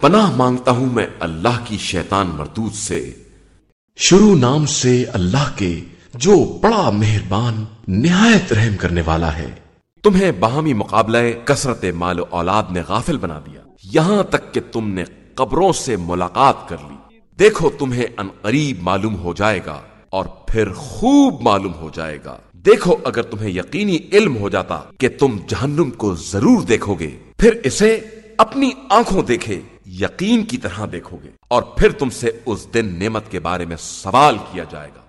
پناہ مانگتا ہوں میں اللہ کی شیطان مردود سے۔ شروع نام سے اللہ کے جو بڑا مہربان، نہایت رحم کرنے والا ہے۔ تمہیں باہمی مقابلہ کثرت مال و اولاد نے غافل بنا دیا۔ یہاں تک کہ تم نے قبروں سے ملاقات کر لی۔ دیکھو تمہیں ان قریب معلوم ہو جائے گا اور پھر خوب معلوم ہو جائے گا۔ دیکھو اگر تمہیں یقینی علم ہو جاتا کہ تم جہنم کو ضرور دیکھو گے۔ پھر اسے اپنی آنکھوں دیکھے۔ یقین کی طرح دیکھو گے اور پھر تم سے اس دن نعمت کے بارے میں سوال کیا جائے گا۔